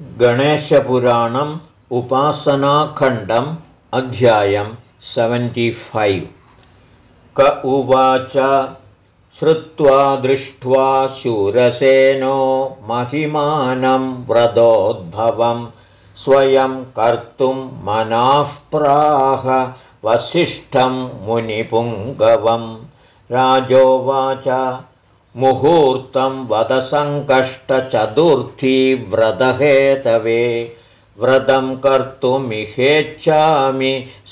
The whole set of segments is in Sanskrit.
गणेशपुराणम् उपासनाखण्डम् अध्यायं सेवेण्टिफैव् क उवाच श्रुत्वा दृष्ट्वा शूरसेनो महिमानं व्रतोद्भवं स्वयं कर्तुं मनाः प्राह वसिष्ठं मुनिपुङ्गवं। राजोवाच मुहूर्तं वदसङ्कष्टचतुर्थी व्रतहेतवे व्रतं कर्तुमिहेच्छामि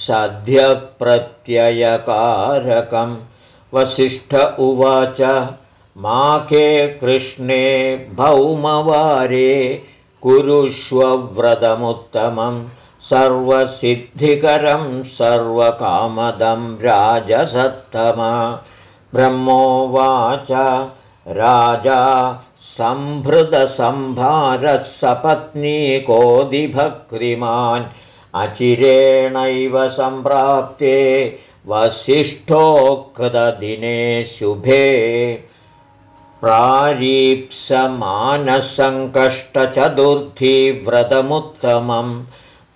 सद्यप्रत्ययकारकं वसिष्ठ उवाच माके कृष्णे भौमवारे कुरुष्वव्रतमुत्तमं सर्वसिद्धिकरं सर्वकामदं राजसत्तमा ब्रह्मोवाच राजा सम्भृतसम्भारः सपत्नीकोदिभक्तिमान् अचिरेणैव सम्प्राप्ते वसिष्ठोक्तदिने शुभे। व्रतमुत्तमम्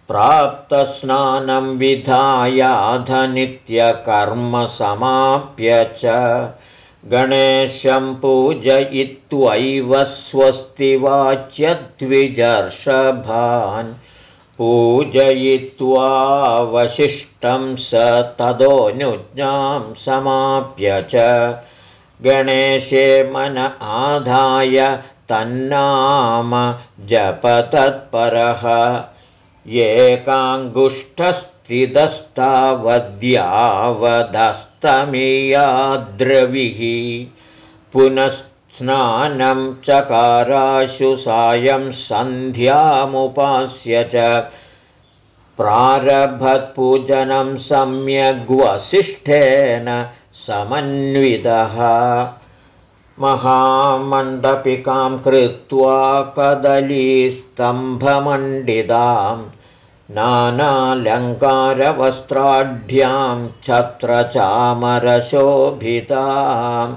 प्राप्तस्नानं विधायाधनित्यकर्मसमाप्य च गणेशं पूजयित्वैव स्वस्ति वाच्यद्विजर्षभान् पूजयित्वावशिष्टं स तदोऽनुज्ञां समाप्य च गणेशे मन आधाय तन्नाम जपतत्परः एकाङ्गुष्ठस्थितस्तावद्यावदस्तमीयाद्रविः पुनस्नानं चकाराशु सायं सन्ध्यामुपास्य च प्रारभत्पूजनं सम्यग्वसिष्ठेन समन्वितः महामण्डपिकां कृत्वा कदलीस्तम्भमण्डितां नानालङ्कारवस्त्राढ्यां छत्रचामरशोभिताम्।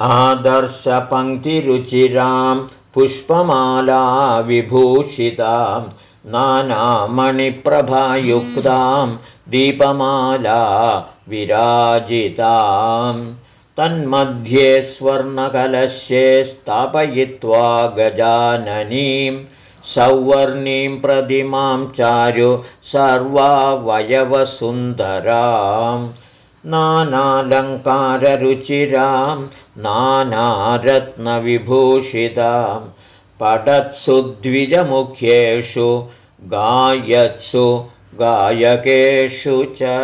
आदर्शपङ्क्तिरुचिरां पुष्पमालाविभूषितां नानामणिप्रभायुक्तां दीपमाला विराजिताम् तन्मध्ये स्वर्णकलशे स्थापयित्वा गजाननीं सौवर्णीं प्रतिमां चारु सर्वावयवसुन्दरां नानालङ्काररुचिरां नानारत्नविभूषितां पठत्सु द्विजमुख्येषु गायत्सु गायकेषु च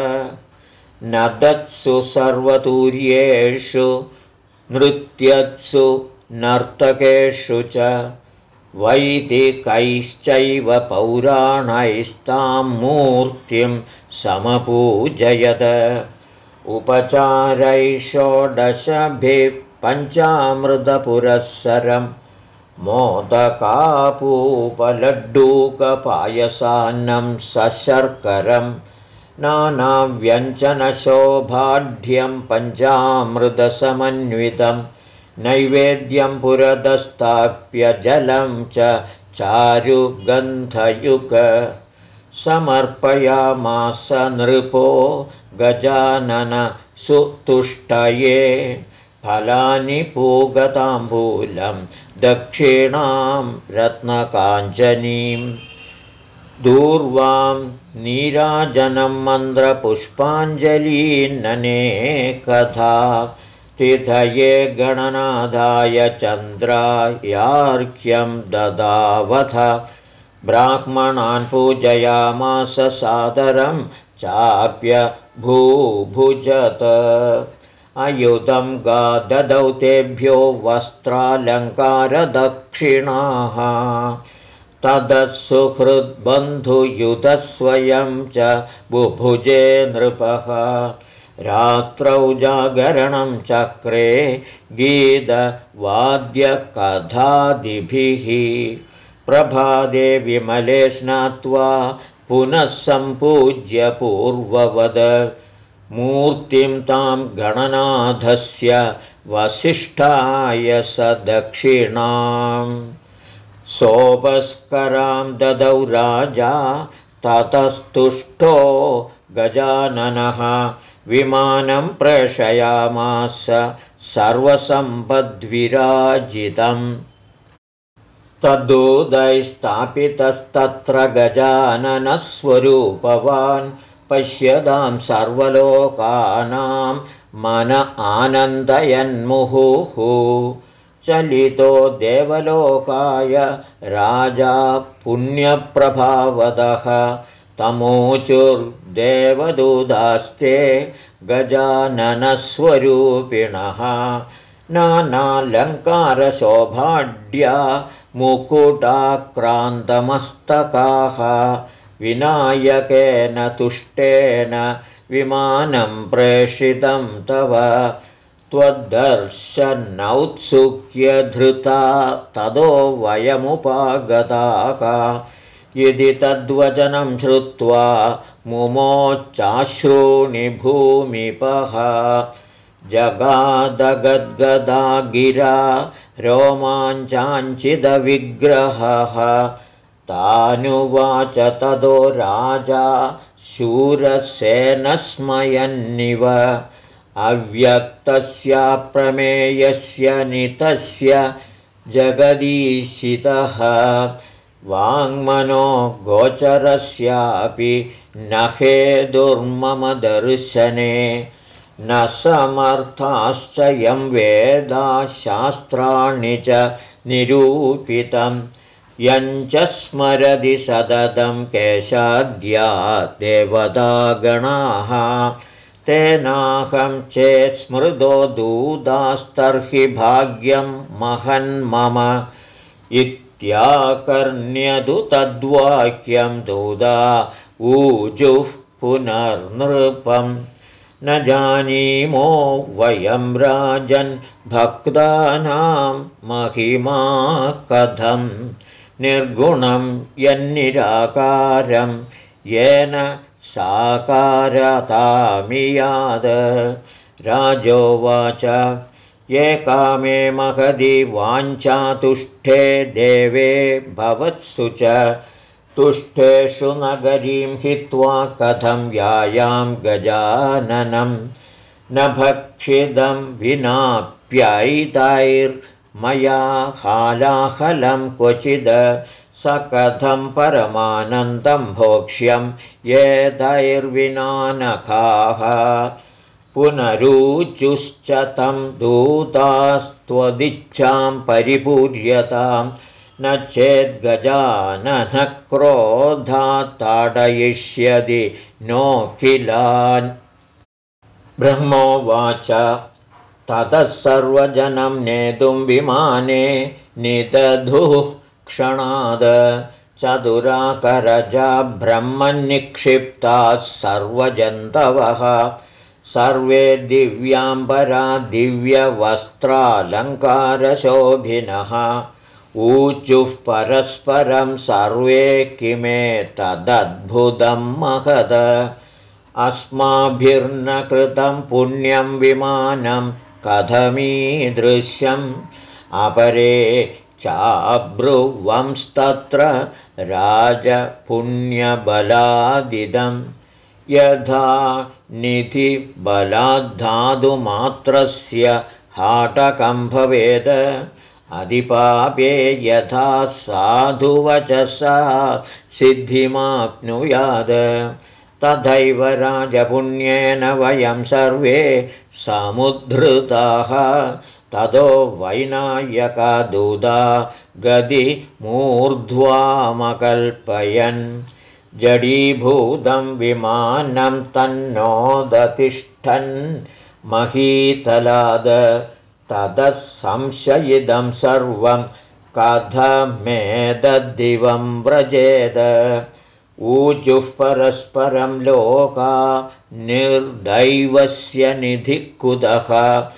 नदत्सु सर्वतूर्येषु नृत्यत्सु नर्तकेषु च वैदिकैश्चैव पौराणैस्तां मूर्तिं समपूजयत। उपचारैषोडशभिः पञ्चामृतपुरःसरं मोदकापूपलड्डूकपायसान्नं सशर्करम् नानाव्यञ्जनशोभाढ्यं पञ्चामृतसमन्वितं नैवेद्यं पुरदस्थाप्य जलं च चारुगन्धयुग। समर्पयामास नृपो गजानन सुतुष्टये फलानि पूगताम्बूलं दक्षिणां रत्नकाञ्जनीम् दूर्वां नीराजनं मन्द्रपुष्पाञ्जलीनने कथा तिथये गणनादाय चन्द्रायार्घ्यं ददावथ। ब्राह्मणान् पूजयामास सादरं चाप्य भूभुजत। अयुतं गा ददौ तेभ्यो वस्त्रालङ्कारदक्षिणाः तदसुहृद्बन्धुयुतस्वयं च बुभुजे नृपः। रात्रौ जागरणं चक्रे गीतवाद्यकथादिभिः। प्रभादे विमले स्नात्वा पुनः सम्पूज्य पूर्ववद। मूर्तिं तां गणनाथस्य वसिष्ठाय स दक्षिणाम् सोपस्करां ददौ राजा ततस्तुष्टो गजाननः। विमानं प्रेषयामास सर्वसम्पद्विराजितम्। तद्दूतैस्थापितस्तत्र गजाननस्वरूपवान् पश्यतां सर्वलोकानां मन आनन्दयन्मुहुः चलितो देवलोकाय राजा पुण्यप्रभावदः। तमोचुर्देवदूदास्ते गजाननस्वरूपिणः। नानालङ्कारशोभाढ्या मुकुटाक्रान्तमस्तकाः। विनायकेन तुष्टेन विमानं प्रेषितं तव त्वद्दर्शनौत्सुक्यधृता ततो वयमुपागताः। यदि तद्वचनं श्रुत्वा मुमोच्चाश्रूणि भूमिपः। जगादगद्गदा गिरा रोमाञ्चाञ्चिदविग्रहः। तानुवाच ततो राजा शूरसेनस्मयन्निव अव्यक्तस्याप्रमेयस्य नितस्य जगदीशितः। वाङ्मनो गोचरस्यापि न हे दुर्ममदर्शने न समर्थाश्च यं वेदाशास्त्राणि च निरूपितं यञ्च स्मरति सततं केशाद्या देवतागणाः तेनाहं चेत् स्मृतो दूतास्तर्हि भाग्यं महन्मम इत्याकर्ण्यतु तद्वाक्यं दूदा ऊजुः पुनर्नृपम् न जानीमो वयं राजन् भक्तानां महिमा कथं। निर्गुणं यन्निराकारं येन साकारतामियाद। राजोवाच ये कामे महदि वाञ्छातुष्ठे देवे भवत्सु च। तुष्टेषु नगरीं हित्वा कथं व्यायां गजाननं। न भक्षिदं विनाप्यैतैर्मया हालाहलं क्वचिद स कथं परमानन्दं भोक्ष्यं येतैर्विनानखाः पुनरूचुश्च तं दूतास्त्वदिच्छां परिपूर्यताम् न चेद्गजानः क्रोधात् ताडयिष्यति नोऽखिलान्। ब्रह्मोवाच ततः सर्वजनं नेतुं विमाने निदधुः क्षणाद। चतुराकरजा ब्रह्मनिक्षिप्ताः सर्वजन्तवः। सर्वे दिव्याम्बरा दिव्यवस्त्रालङ्कारशोभिनः। ऊचुः परस्परं सर्वे किमे तदद्भुतं महद। अस्माभिर्न कृतं पुण्यं विमानं कथमीदृश्यम् अपरे चाब्रुवंस्तत्र राजपुण्यबलादिदं यथा निधिबलाद्धातुमात्रस्य हाटकं भवेद। अधिपापे यथा साधुवचसा सिद्धिमाप्नुयाद। तथैव राजपुण्येन वयं सर्वे समुद्धृताः ततो वैनायकदूता गतिमूर्ध्वामकल्पयन् जडीभूतं विमानं तन्नोदतिष्ठन्। महीतलाद ततः संशयिदं सर्वं कथमेतद्दिवं व्रजेद। ऊजुः परस्परं लोका निर्दैवस्य निधिकुतः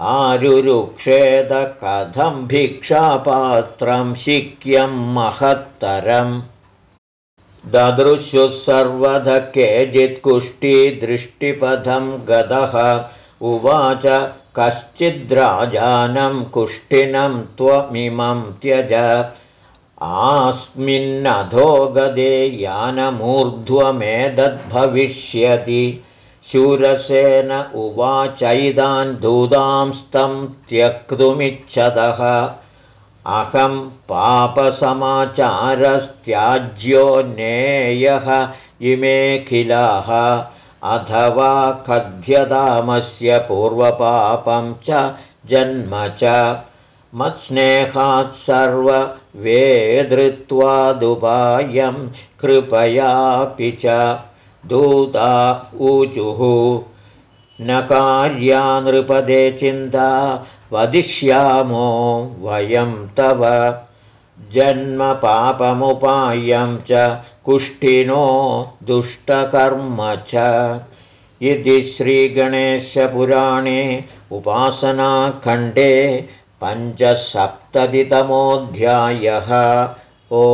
आरुरुक्षेद कथं भिक्षापात्रं शिक्यं महत्तरम्। ददृशुः सर्वध केचित्कुष्ठीदृष्टिपथं गतः उवाच कश्चिद्राजानं कुष्ठिनं त्वमिमं त्यज। आस्मिन्नधो गदे यानमूर्ध्वमेदद्भविष्यति शूरसेन उवाचैदान् दूदांस्तं त्यक्तुमिच्छतः। अहं पापसमाचारस्त्याज्यो नेयः इमेऽखिलाः अथवा कथ्यतामस्य पूर्वपापं च जन्म च। मत्स्नेहात् सर्ववेदृत्वादुपायं कृपयापि च दूता ऊचुः। न कार्या नृपदे चिन्ता वदिष्यामो वयं तव। जन्मपापमुपायं च कुष्ठिनो दुष्टकर्म च। इति श्रीगणेशपुराणे उपासनाखण्डे पञ्चसप्ततितमोऽध्यायः। ओ